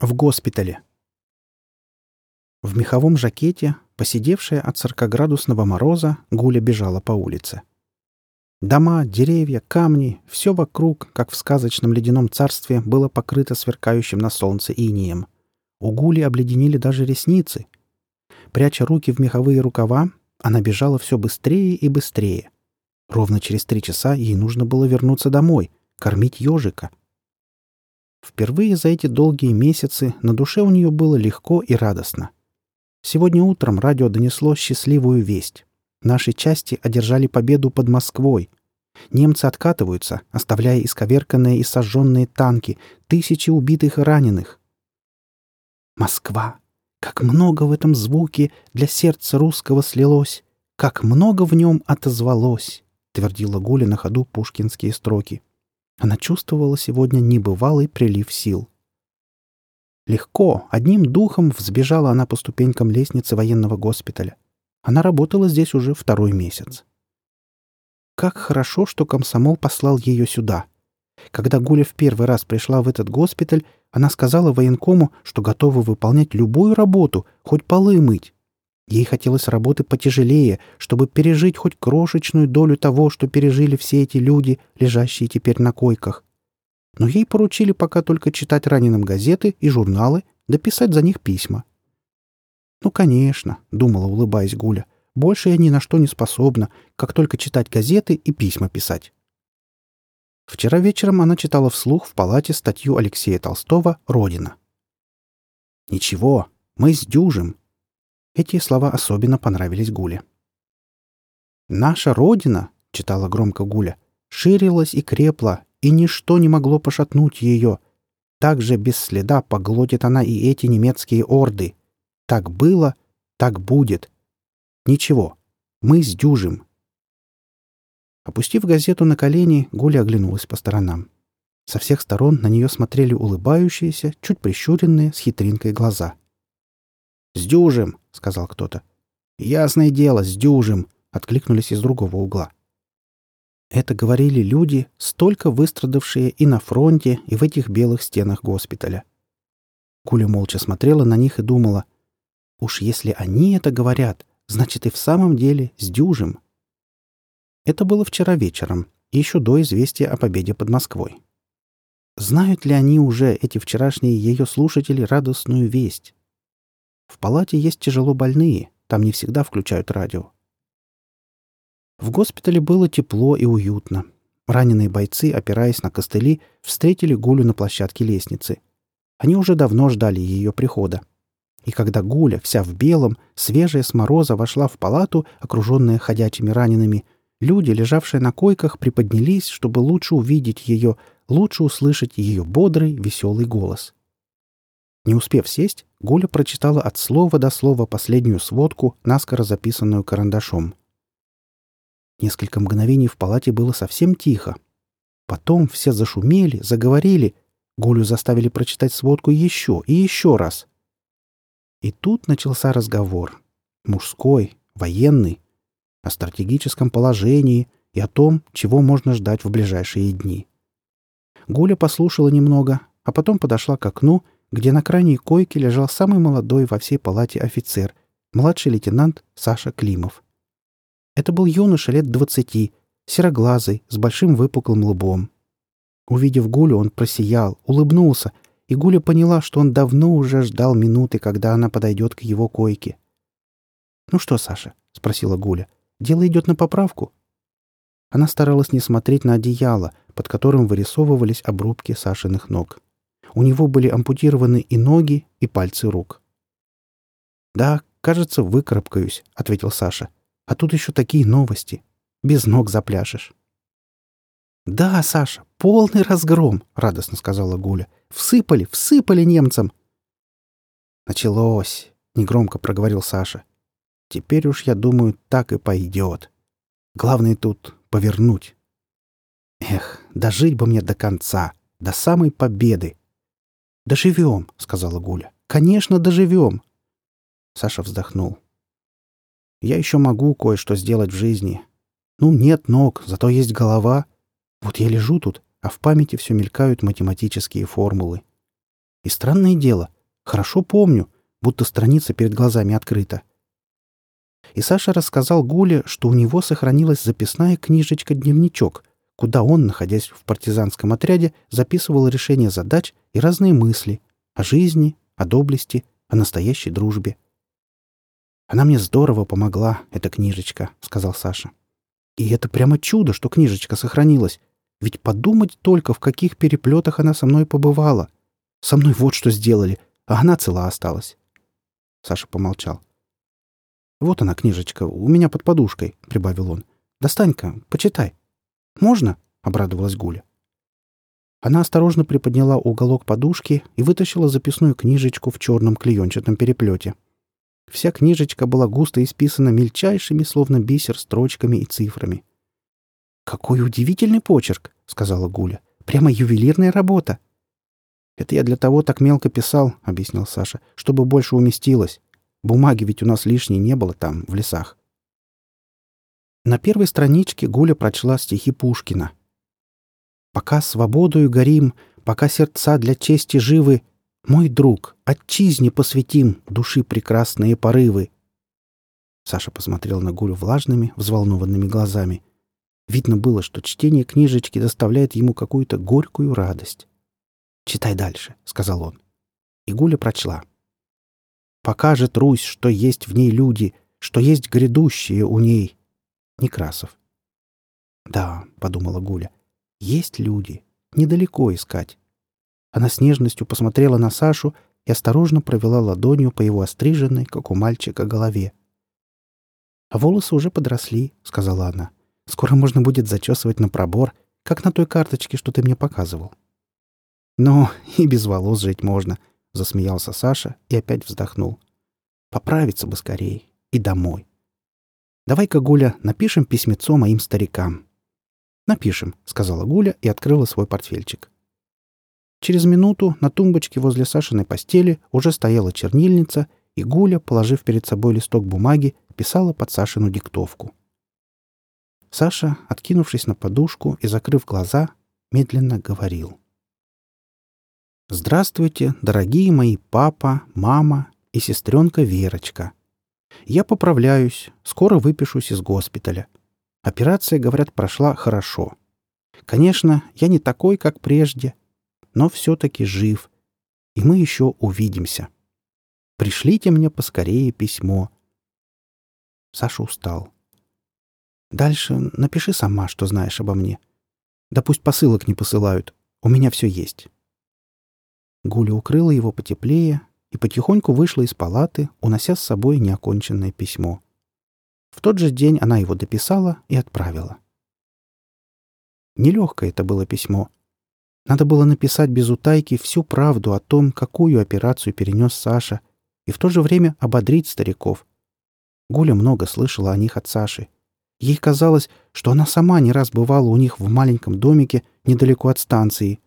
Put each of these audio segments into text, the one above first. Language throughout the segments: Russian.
В госпитале. В меховом жакете, посидевшая от сорокоградусного мороза, Гуля бежала по улице. Дома, деревья, камни — все вокруг, как в сказочном ледяном царстве, было покрыто сверкающим на солнце инием. У Гули обледенели даже ресницы. Пряча руки в меховые рукава, она бежала все быстрее и быстрее. Ровно через три часа ей нужно было вернуться домой, кормить ежика — Впервые за эти долгие месяцы на душе у нее было легко и радостно. Сегодня утром радио донесло счастливую весть. Наши части одержали победу под Москвой. Немцы откатываются, оставляя исковерканные и сожженные танки, тысячи убитых и раненых. Москва! Как много в этом звуке для сердца русского слилось! Как много в нем отозвалось! — твердила Гуля на ходу пушкинские строки. — она чувствовала сегодня небывалый прилив сил. Легко, одним духом взбежала она по ступенькам лестницы военного госпиталя. Она работала здесь уже второй месяц. Как хорошо, что комсомол послал ее сюда. Когда Гуля в первый раз пришла в этот госпиталь, она сказала военкому, что готова выполнять любую работу, хоть полы мыть. Ей хотелось работы потяжелее, чтобы пережить хоть крошечную долю того, что пережили все эти люди, лежащие теперь на койках. Но ей поручили пока только читать раненым газеты и журналы, да писать за них письма. «Ну, конечно», — думала, улыбаясь Гуля, — «больше я ни на что не способна, как только читать газеты и письма писать». Вчера вечером она читала вслух в палате статью Алексея Толстого «Родина». «Ничего, мы сдюжим», эти слова особенно понравились Гуле. «Наша Родина», — читала громко Гуля, — «ширилась и крепла, и ничто не могло пошатнуть ее. Так же без следа поглотит она и эти немецкие орды. Так было, так будет. Ничего, мы сдюжим». Опустив газету на колени, Гуля оглянулась по сторонам. Со всех сторон на нее смотрели улыбающиеся, чуть прищуренные, с хитринкой глаза — «Сдюжим!» — сказал кто-то. «Ясное дело, сдюжим!» — откликнулись из другого угла. Это говорили люди, столько выстрадавшие и на фронте, и в этих белых стенах госпиталя. Куля молча смотрела на них и думала, «Уж если они это говорят, значит и в самом деле сдюжим». Это было вчера вечером, еще до известия о победе под Москвой. Знают ли они уже, эти вчерашние ее слушатели, радостную весть? В палате есть тяжело больные, там не всегда включают радио. В госпитале было тепло и уютно. Раненые бойцы, опираясь на костыли, встретили Гулю на площадке лестницы. Они уже давно ждали ее прихода. И когда Гуля, вся в белом, свежая с мороза, вошла в палату, окруженная ходячими ранеными, люди, лежавшие на койках, приподнялись, чтобы лучше увидеть ее, лучше услышать ее бодрый, веселый голос. Не успев сесть, Гуля прочитала от слова до слова последнюю сводку, наскоро записанную карандашом. Несколько мгновений в палате было совсем тихо. Потом все зашумели, заговорили. Гулю заставили прочитать сводку еще и еще раз. И тут начался разговор. Мужской, военный, о стратегическом положении и о том, чего можно ждать в ближайшие дни. Гуля послушала немного, а потом подошла к окну где на крайней койке лежал самый молодой во всей палате офицер, младший лейтенант Саша Климов. Это был юноша лет двадцати, сероглазый, с большим выпуклым лбом. Увидев Гулю, он просиял, улыбнулся, и Гуля поняла, что он давно уже ждал минуты, когда она подойдет к его койке. «Ну что, Саша?» — спросила Гуля. «Дело идет на поправку?» Она старалась не смотреть на одеяло, под которым вырисовывались обрубки Сашиных ног. У него были ампутированы и ноги, и пальцы рук. «Да, кажется, выкарабкаюсь», — ответил Саша. «А тут еще такие новости. Без ног запляшешь». «Да, Саша, полный разгром», — радостно сказала Гуля. «Всыпали, всыпали немцам». «Началось», — негромко проговорил Саша. «Теперь уж, я думаю, так и пойдет. Главное тут повернуть. Эх, дожить бы мне до конца, до самой победы. «Доживем», — сказала Гуля. «Конечно, доживем». Саша вздохнул. «Я еще могу кое-что сделать в жизни. Ну, нет ног, зато есть голова. Вот я лежу тут, а в памяти все мелькают математические формулы. И странное дело, хорошо помню, будто страница перед глазами открыта. И Саша рассказал Гуле, что у него сохранилась записная книжечка-дневничок, куда он, находясь в партизанском отряде, записывал решения задач и разные мысли о жизни, о доблести, о настоящей дружбе. «Она мне здорово помогла, эта книжечка», — сказал Саша. «И это прямо чудо, что книжечка сохранилась. Ведь подумать только, в каких переплетах она со мной побывала. Со мной вот что сделали, а она цела осталась». Саша помолчал. «Вот она, книжечка, у меня под подушкой», — прибавил он. «Достань-ка, почитай». «Можно?» — обрадовалась Гуля. Она осторожно приподняла уголок подушки и вытащила записную книжечку в черном клеенчатом переплете. Вся книжечка была густо исписана мельчайшими, словно бисер, строчками и цифрами. «Какой удивительный почерк!» — сказала Гуля. «Прямо ювелирная работа!» «Это я для того так мелко писал», — объяснил Саша, — «чтобы больше уместилось. Бумаги ведь у нас лишней не было там, в лесах». На первой страничке Гуля прочла стихи Пушкина. «Пока свободою горим, пока сердца для чести живы, мой друг, отчизне посвятим души прекрасные порывы». Саша посмотрел на Гулю влажными, взволнованными глазами. Видно было, что чтение книжечки доставляет ему какую-то горькую радость. «Читай дальше», — сказал он. И Гуля прочла. «Покажет Русь, что есть в ней люди, что есть грядущие у ней». Некрасов. «Да», — подумала Гуля, — «есть люди. Недалеко искать». Она с нежностью посмотрела на Сашу и осторожно провела ладонью по его остриженной, как у мальчика, голове. «А волосы уже подросли», — сказала она. «Скоро можно будет зачесывать на пробор, как на той карточке, что ты мне показывал». «Ну, и без волос жить можно», — засмеялся Саша и опять вздохнул. «Поправиться бы скорее. И домой. Давай-ка, Гуля, напишем письмецо моим старикам». «Напишем», — сказала Гуля и открыла свой портфельчик. Через минуту на тумбочке возле Сашиной постели уже стояла чернильница, и Гуля, положив перед собой листок бумаги, писала под Сашину диктовку. Саша, откинувшись на подушку и закрыв глаза, медленно говорил — Здравствуйте, дорогие мои папа, мама и сестренка Верочка. Я поправляюсь, скоро выпишусь из госпиталя. Операция, говорят, прошла хорошо. Конечно, я не такой, как прежде, но все-таки жив, и мы еще увидимся. Пришлите мне поскорее письмо. Саша устал. Дальше напиши сама, что знаешь обо мне. Да пусть посылок не посылают. У меня все есть. Гуля укрыла его потеплее и потихоньку вышла из палаты, унося с собой неоконченное письмо. В тот же день она его дописала и отправила. Нелегкое это было письмо. Надо было написать без утайки всю правду о том, какую операцию перенес Саша, и в то же время ободрить стариков. Гуля много слышала о них от Саши. Ей казалось, что она сама не раз бывала у них в маленьком домике недалеко от станции,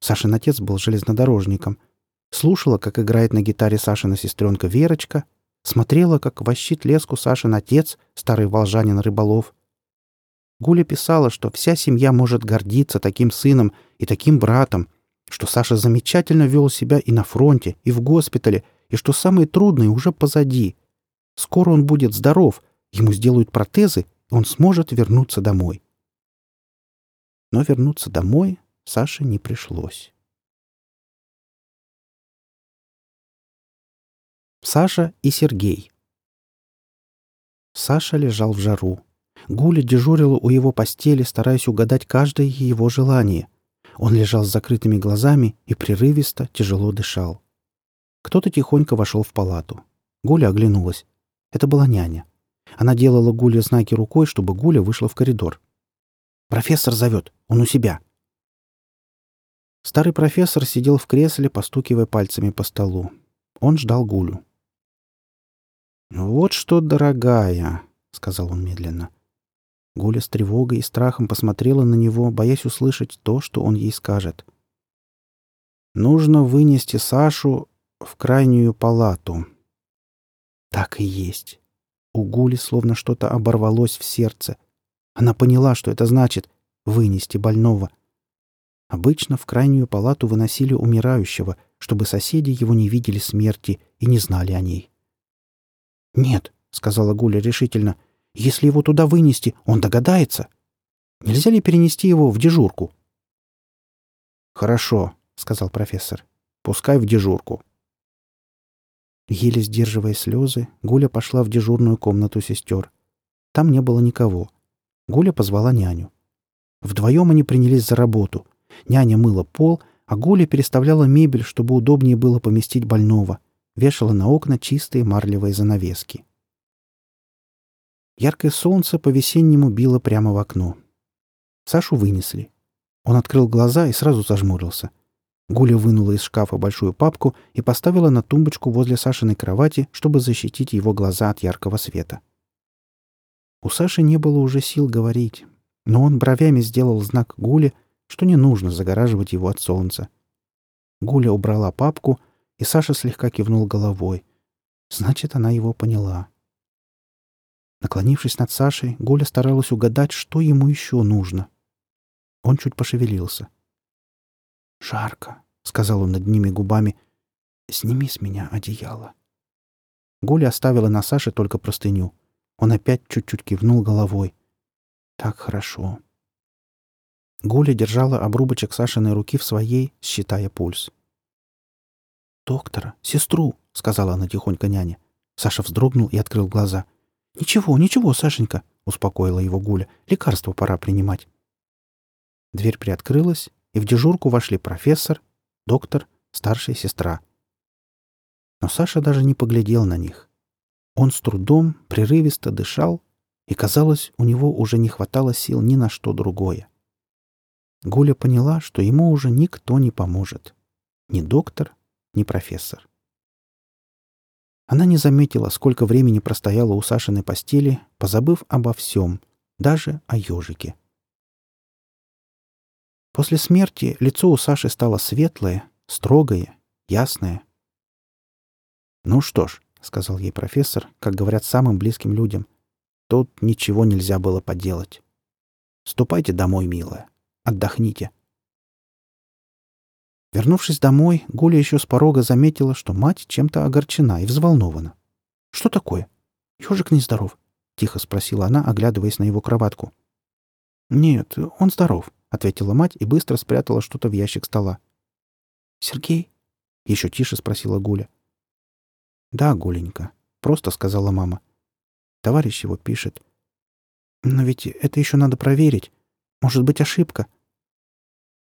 Сашин отец был железнодорожником. Слушала, как играет на гитаре Сашина сестренка Верочка. Смотрела, как вощит леску Сашин отец, старый волжанин рыболов. Гуля писала, что вся семья может гордиться таким сыном и таким братом, что Саша замечательно вел себя и на фронте, и в госпитале, и что самое трудное уже позади. Скоро он будет здоров, ему сделают протезы, и он сможет вернуться домой. Но вернуться домой Саше не пришлось. Саша и Сергей Саша лежал в жару. Гуля дежурила у его постели, стараясь угадать каждое его желание. Он лежал с закрытыми глазами и прерывисто, тяжело дышал. Кто-то тихонько вошел в палату. Гуля оглянулась. Это была няня. Она делала Гуле знаки рукой, чтобы Гуля вышла в коридор. «Профессор зовет. Он у себя», Старый профессор сидел в кресле, постукивая пальцами по столу. Он ждал Гулю. «Вот что, дорогая», — сказал он медленно. Гуля с тревогой и страхом посмотрела на него, боясь услышать то, что он ей скажет. «Нужно вынести Сашу в крайнюю палату». Так и есть. У Гули словно что-то оборвалось в сердце. Она поняла, что это значит — вынести больного. Обычно в крайнюю палату выносили умирающего, чтобы соседи его не видели смерти и не знали о ней. «Нет», — сказала Гуля решительно, — «если его туда вынести, он догадается. Нельзя ли перенести его в дежурку?» «Хорошо», — сказал профессор. «Пускай в дежурку». Еле сдерживая слезы, Гуля пошла в дежурную комнату сестер. Там не было никого. Гуля позвала няню. Вдвоем они принялись за работу. Няня мыла пол, а Гуля переставляла мебель, чтобы удобнее было поместить больного. Вешала на окна чистые марлевые занавески. Яркое солнце по-весеннему било прямо в окно. Сашу вынесли. Он открыл глаза и сразу зажмурился. Гуля вынула из шкафа большую папку и поставила на тумбочку возле Сашиной кровати, чтобы защитить его глаза от яркого света. У Саши не было уже сил говорить, но он бровями сделал знак Гуле, что не нужно загораживать его от солнца. Гуля убрала папку, и Саша слегка кивнул головой. Значит, она его поняла. Наклонившись над Сашей, Гуля старалась угадать, что ему еще нужно. Он чуть пошевелился — «Жарко», — сказал он над ними губами. «Сними с меня одеяло». Гуля оставила на Саше только простыню. Он опять чуть-чуть кивнул головой. «Так хорошо». Гуля держала обрубочек Сашиной руки в своей, считая пульс. «Доктора, сестру», — сказала она тихонько няне. Саша вздрогнул и открыл глаза. «Ничего, ничего, Сашенька», — успокоила его Гуля. «Лекарство пора принимать». Дверь приоткрылась, и в дежурку вошли профессор, доктор, старшая сестра. Но Саша даже не поглядел на них. Он с трудом, прерывисто дышал, и, казалось, у него уже не хватало сил ни на что другое. Гуля поняла, что ему уже никто не поможет. Ни доктор, ни профессор. Она не заметила, сколько времени простояла у Сашиной постели, позабыв обо всем, даже о ежике. После смерти лицо у Саши стало светлое, строгое, ясное. «Ну что ж», — сказал ей профессор, как говорят самым близким людям, «тут ничего нельзя было поделать. Ступайте домой, милая. Отдохните». Вернувшись домой, Гуля еще с порога заметила, что мать чем-то огорчена и взволнована. «Что такое? Ежик нездоров?» — тихо спросила она, оглядываясь на его кроватку. «Нет, он здоров», — ответила мать и быстро спрятала что-то в ящик стола. «Сергей?» — еще тише спросила Гуля. «Да, Гуленька», — просто сказала мама. «Товарищ его пишет. Но ведь это еще надо проверить. Может быть, ошибка».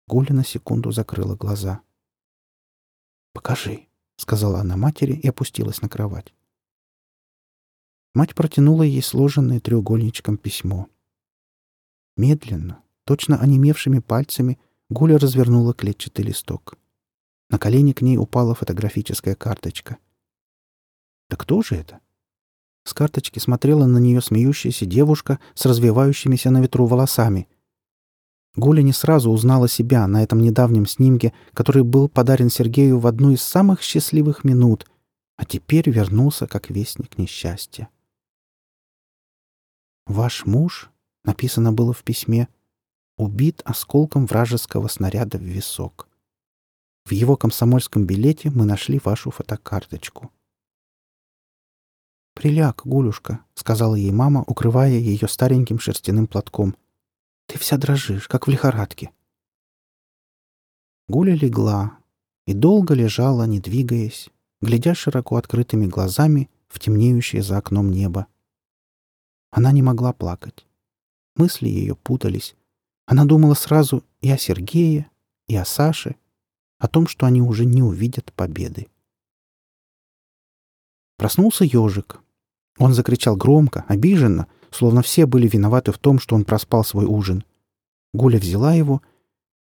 Гуля на секунду закрыла глаза. «Покажи», — сказала она матери и опустилась на кровать. Мать протянула ей сложенное треугольничком письмо. Медленно, Точно онемевшими пальцами Гуля развернула клетчатый листок. На колени к ней упала фотографическая карточка. «Да кто же это?» С карточки смотрела на нее смеющаяся девушка с развивающимися на ветру волосами. Гуля не сразу узнала себя на этом недавнем снимке, который был подарен Сергею в одну из самых счастливых минут, а теперь вернулся как вестник несчастья. «Ваш муж», — написано было в письме, убит осколком вражеского снаряда в висок. В его комсомольском билете мы нашли вашу фотокарточку. «Приляг, Гулюшка», — сказала ей мама, укрывая ее стареньким шерстяным платком. «Ты вся дрожишь, как в лихорадке». Гуля легла и долго лежала, не двигаясь, глядя широко открытыми глазами в темнеющее за окном небо. Она не могла плакать. Мысли ее путались, она думала сразу и о Сергее, и о Саше, о том, что они уже не увидят победы. Проснулся ежик. Он закричал громко, обиженно, словно все были виноваты в том, что он проспал свой ужин. Гуля взяла его,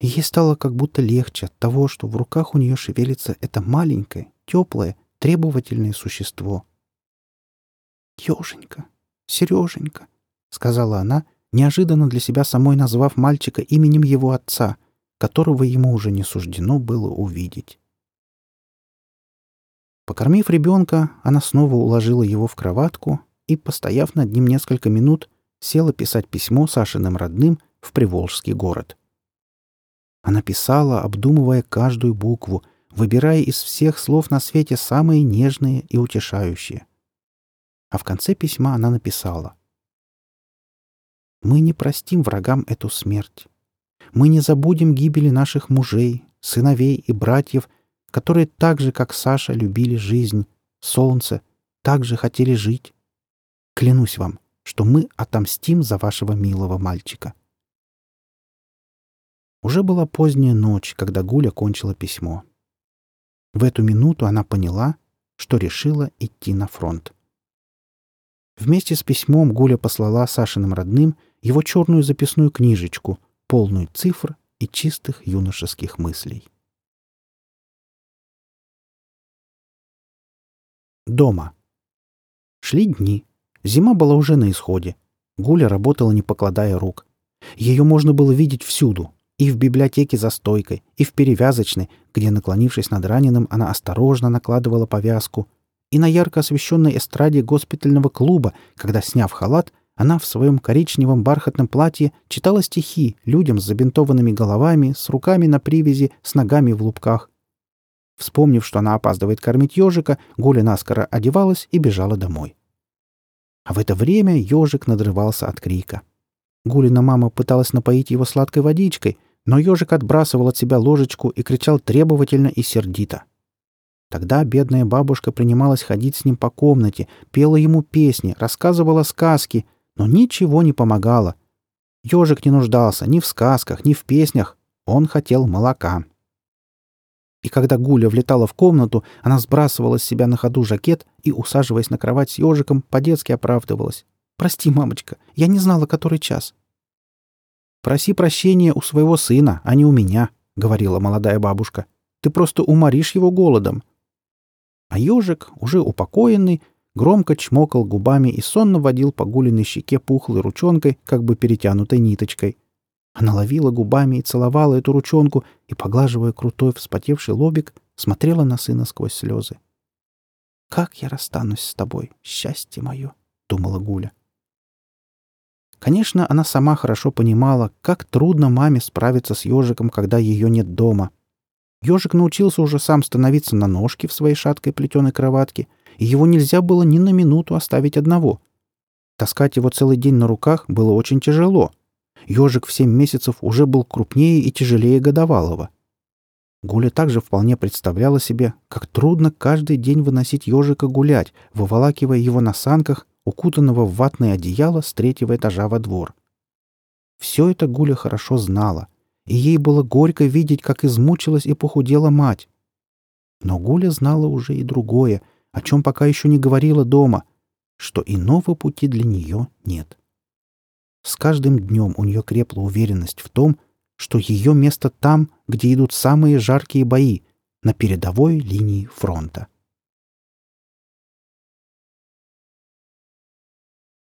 и ей стало как будто легче от того, что в руках у нее шевелится это маленькое, теплое, требовательное существо. «Еженька, Сереженька», — сказала она, неожиданно для себя самой назвав мальчика именем его отца, которого ему уже не суждено было увидеть. Покормив ребенка, она снова уложила его в кроватку и, постояв над ним несколько минут, села писать письмо Сашиным родным в Приволжский город. Она писала, обдумывая каждую букву, выбирая из всех слов на свете самые нежные и утешающие. А в конце письма она написала «Мы не простим врагам эту смерть. Мы не забудем гибели наших мужей, сыновей и братьев, которые так же, как Саша, любили жизнь, солнце, так же хотели жить. Клянусь вам, что мы отомстим за вашего милого мальчика». Уже была поздняя ночь, когда Гуля кончила письмо. В эту минуту она поняла, что решила идти на фронт. Вместе с письмом Гуля послала Сашиным родным его черную записную книжечку, полную цифр и чистых юношеских мыслей. Дома. Шли дни. Зима была уже на исходе. Гуля работала, не покладая рук. Ее можно было видеть всюду, и в библиотеке за стойкой, и в перевязочной, где, наклонившись над раненым, она осторожно накладывала повязку, и на ярко освещенной эстраде госпитального клуба, когда, сняв халат, она в своем коричневом бархатном платье читала стихи людям с забинтованными головами, с руками на привязи, с ногами в лупках. Вспомнив, что она опаздывает кормить ежика, Гуля наскоро одевалась и бежала домой. А в это время ежик надрывался от крика. Гулина мама пыталась напоить его сладкой водичкой, но ежик отбрасывал от себя ложечку и кричал требовательно и сердито. Тогда бедная бабушка принималась ходить с ним по комнате, пела ему песни, рассказывала сказки, но ничего не помогало. Ежик не нуждался ни в сказках, ни в песнях. Он хотел молока. И когда Гуля влетала в комнату, она сбрасывала с себя на ходу жакет и, усаживаясь на кровать с ежиком, по-детски оправдывалась. «Прости, мамочка, я не знала, который час. «Проси прощения у своего сына, а не у меня», — говорила молодая бабушка. «Ты просто уморишь его голодом». А ежик, уже упокоенный, громко чмокал губами и сонно водил по гулиной щеке пухлой ручонкой, как бы перетянутой ниточкой. Она ловила губами и целовала эту ручонку и, поглаживая крутой вспотевший лобик, смотрела на сына сквозь слезы. «Как я расстанусь с тобой, счастье мое!» — думала Гуля. Конечно, она сама хорошо понимала, как трудно маме справиться с ежиком, когда ее нет дома. Ежик научился уже сам становиться на ножки в своей шаткой плетеной кроватке, и его нельзя было ни на минуту оставить одного. Таскать его целый день на руках было очень тяжело. Ежик в семь месяцев уже был крупнее и тяжелее годовалого. Гуля также вполне представляла себе, как трудно каждый день выносить ежика гулять, выволакивая его на санках укутанного в ватное одеяло с третьего этажа во двор. Все это Гуля хорошо знала, и ей было горько видеть, как измучилась и похудела мать. Но Гуля знала уже и другое, о чем пока еще не говорила дома, что иного пути для нее нет. С каждым днем у нее крепла уверенность в том, что ее место там, где идут самые жаркие бои, на передовой линии фронта.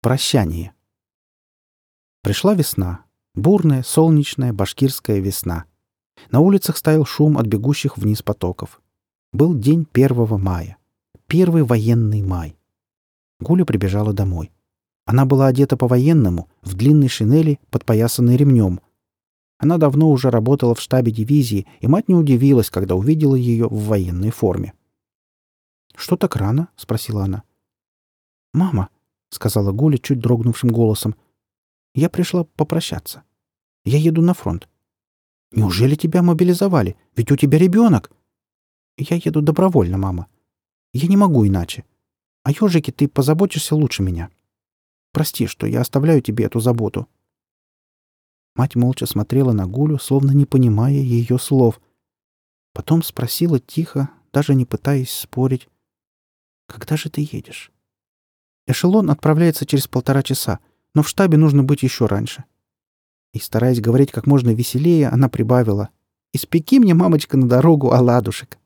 Прощание. Пришла весна. Бурная, солнечная, башкирская весна. На улицах стоял шум от бегущих вниз потоков. Был день 1 мая. Первый военный май. Гуля прибежала домой. Она была одета по-военному, в длинной шинели, подпоясанной ремнем. Она давно уже работала в штабе дивизии, и мать не удивилась, когда увидела ее в военной форме. «Что так рано?» — спросила она. «Мама», — сказала Гуля чуть дрогнувшим голосом. «Я пришла попрощаться. Я еду на фронт. Неужели тебя мобилизовали? Ведь у тебя ребенок!» «Я еду добровольно, мама. Я не могу иначе. О ежике ты позаботишься лучше меня. Прости, что я оставляю тебе эту заботу». Мать молча смотрела на Гулю, словно не понимая ее слов. Потом спросила тихо, даже не пытаясь спорить. «Когда же ты едешь?» Эшелон отправляется через полтора часа, но в штабе нужно быть еще раньше. И, стараясь говорить как можно веселее, она прибавила. «Испеки мне, мамочка, на дорогу оладушек».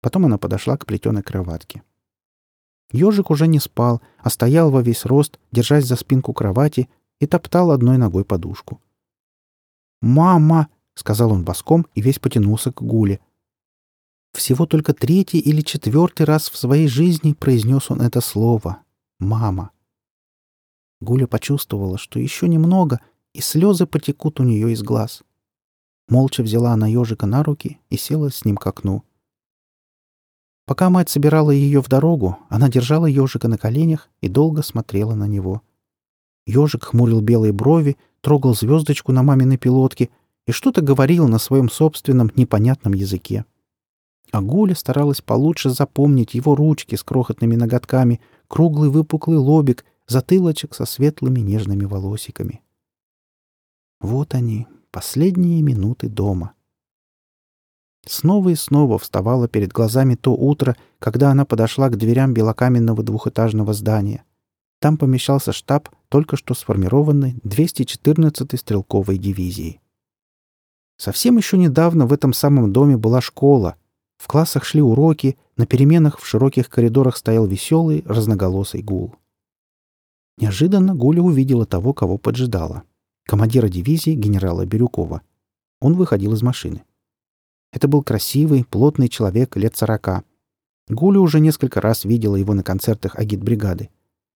Потом она подошла к плетеной кроватке. Ежик уже не спал, а стоял во весь рост, держась за спинку кровати, и топтал одной ногой подушку. «Мама!» — сказал он боском и весь потянулся к Гуле. Всего только третий или четвертый раз в своей жизни произнес он это слово. Мама. Гуля почувствовала, что еще немного, и слезы потекут у нее из глаз. Молча взяла она ежика на руки и села с ним к окну. Пока мать собирала ее в дорогу, она держала ежика на коленях и долго смотрела на него. Ежик хмурил белые брови, трогал звездочку на маминой пилотке и что-то говорил на своем собственном непонятном языке. А Гуля старалась получше запомнить его ручки с крохотными ноготками, круглый выпуклый лобик, затылочек со светлыми нежными волосиками. Вот они, последние минуты дома. Снова и снова вставало перед глазами то утро, когда она подошла к дверям белокаменного двухэтажного здания. Там помещался штаб только что сформированной 214-й стрелковой дивизии. Совсем еще недавно в этом самом доме была школа. В классах шли уроки, на переменах в широких коридорах стоял веселый, разноголосый гул. Неожиданно Гуля увидела того, кого поджидала. Командира дивизии генерала Бирюкова. Он выходил из машины. Это был красивый, плотный человек лет сорока. Гуля уже несколько раз видела его на концертах агитбригады.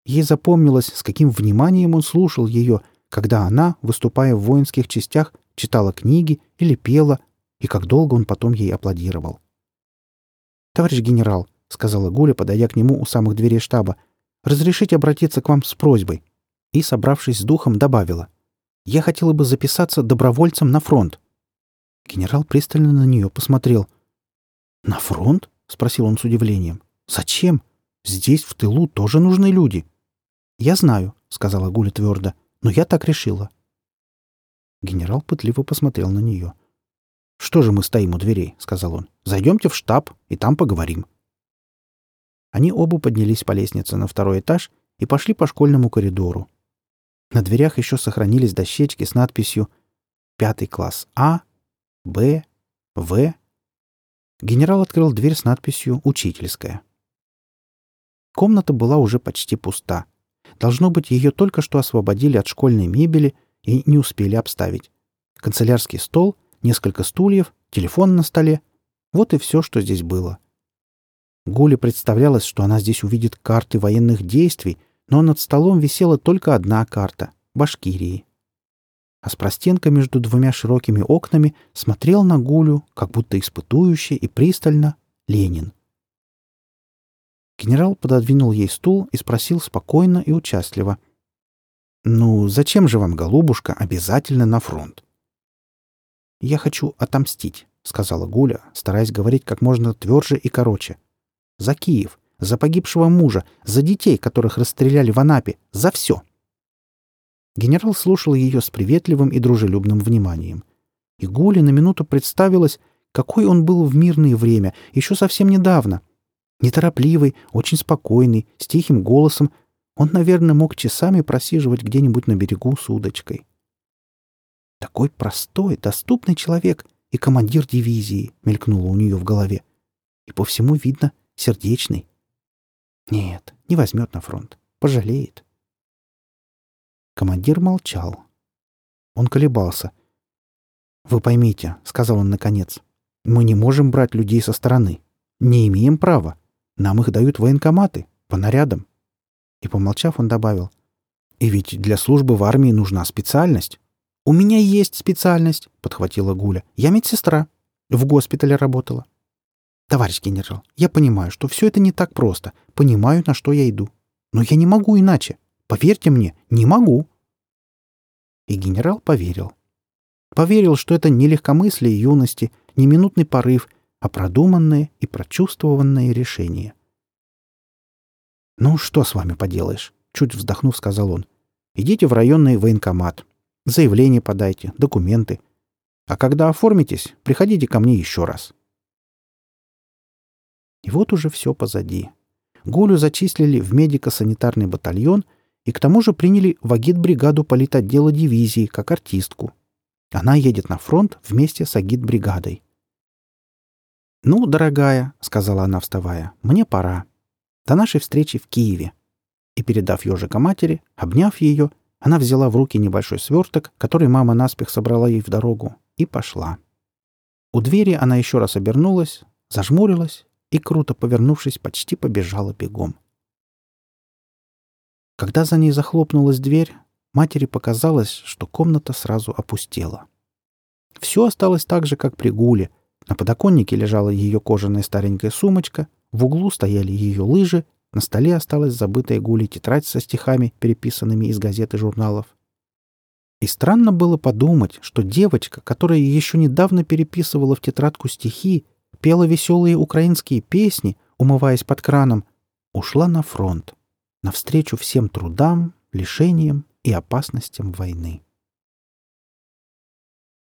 Ей запомнилось, с каким вниманием он слушал ее, когда она, выступая в воинских частях, читала книги или пела, и как долго он потом ей аплодировал. «Товарищ генерал», — сказала Гуля, подойдя к нему у самых дверей штаба, — «разрешите обратиться к вам с просьбой». И, собравшись с духом, добавила. «Я хотела бы записаться добровольцем на фронт». Генерал пристально на нее посмотрел. «На фронт?» — спросил он с удивлением. «Зачем? Здесь, в тылу, тоже нужны люди». «Я знаю», — сказала Гуля твердо, — «но я так решила». Генерал пытливо посмотрел на нее. «Что же мы стоим у дверей?» — сказал он. «Зайдемте в штаб, и там поговорим». Они оба поднялись по лестнице на второй этаж и пошли по школьному коридору. На дверях еще сохранились дощечки с надписью «Пятый класс А», Б, В. Генерал открыл дверь с надписью «Учительская». Комната была уже почти пуста. Должно быть, ее только что освободили от школьной мебели и не успели обставить. Канцелярский стол, несколько стульев, телефон на столе. Вот и все, что здесь было. Гуле представлялось, что она здесь увидит карты военных действий, но над столом висела только одна карта — Башкирии а с простенка между двумя широкими окнами смотрел на Гулю, как будто испытующе и пристально, Ленин. Генерал пододвинул ей стул и спросил спокойно и участливо. «Ну, зачем же вам, голубушка, обязательно на фронт?» «Я хочу отомстить», — сказала Гуля, стараясь говорить как можно тверже и короче. «За Киев, за погибшего мужа, за детей, которых расстреляли в Анапе, за все!» Генерал слушал ее с приветливым и дружелюбным вниманием. И Гуле на минуту представилось, какой он был в мирное время, еще совсем недавно. Неторопливый, очень спокойный, с тихим голосом, он, наверное, мог часами просиживать где-нибудь на берегу с удочкой. Такой простой, доступный человек и командир дивизии, мелькнуло у нее в голове. И по всему видно, сердечный. Нет, не возьмет на фронт. Пожалеет. Командир молчал. Он колебался. «Вы поймите», — сказал он наконец, — «мы не можем брать людей со стороны. Не имеем права. Нам их дают военкоматы, по нарядам». И, помолчав, он добавил, «И ведь для службы в армии нужна специальность». «У меня есть специальность», — подхватила Гуля. «Я медсестра. В госпитале работала». «Товарищ генерал, я понимаю, что все это не так просто. Понимаю, на что я иду. Но я не могу иначе. Поверьте мне, не могу. И генерал поверил. Поверил, что это не легкомыслие юности, не минутный порыв, а продуманное и прочувствованное решение. «Ну, что с вами поделаешь?» — чуть вздохнув, сказал он. «Идите в районный военкомат. Заявление подайте, документы. А когда оформитесь, приходите ко мне еще раз». И вот уже все позади. Гулю зачислили в медико-санитарный батальон — и к тому же приняли в агитбригаду политотдела дивизии как артистку. Она едет на фронт вместе с агитбригадой. «Ну, дорогая», — сказала она, вставая, — «мне пора. До нашей встречи в Киеве». И, передав ежика матери, обняв ее, она взяла в руки небольшой сверток, который мама наспех собрала ей в дорогу, и пошла. У двери она еще раз обернулась, зажмурилась и, круто повернувшись, почти побежала бегом. Когда за ней захлопнулась дверь, матери показалось, что комната сразу опустела. Все осталось так же, как при гуле. На подоконнике лежала ее кожаная старенькая сумочка, В углу стояли ее лыжи, на столе осталась забытая Гулей тетрадь со стихами, переписанными из газет и журналов. И странно было подумать, что девочка, которая еще недавно переписывала в тетрадку стихи, пела веселые украинские песни, умываясь под краном, ушла на фронт, навстречу всем трудам, лишениям и опасностям войны.